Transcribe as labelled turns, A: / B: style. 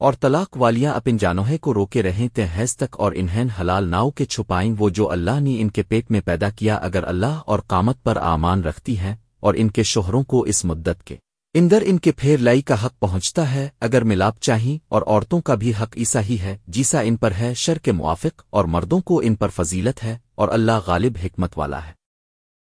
A: اور طلاق والیاں اپن جانوہے کو روکے رہیں تے حیض تک اور انہین حلال ناؤ کے چھپائیں وہ جو اللہ نے ان کے پیٹ میں پیدا کیا اگر اللہ اور قامت پر آمان رکھتی ہیں اور ان کے شوہروں کو اس مدت کے اندر ان کے پھیر لائی کا حق پہنچتا ہے، اگر ملاپ چاہیں اور عورتوں کا بھی حق ایسا ہی ہے، جیسا ان پر ہے شر کے موافق اور مردوں کو ان پر فضیلت ہے اور اللہ غالب حکمت والا ہے۔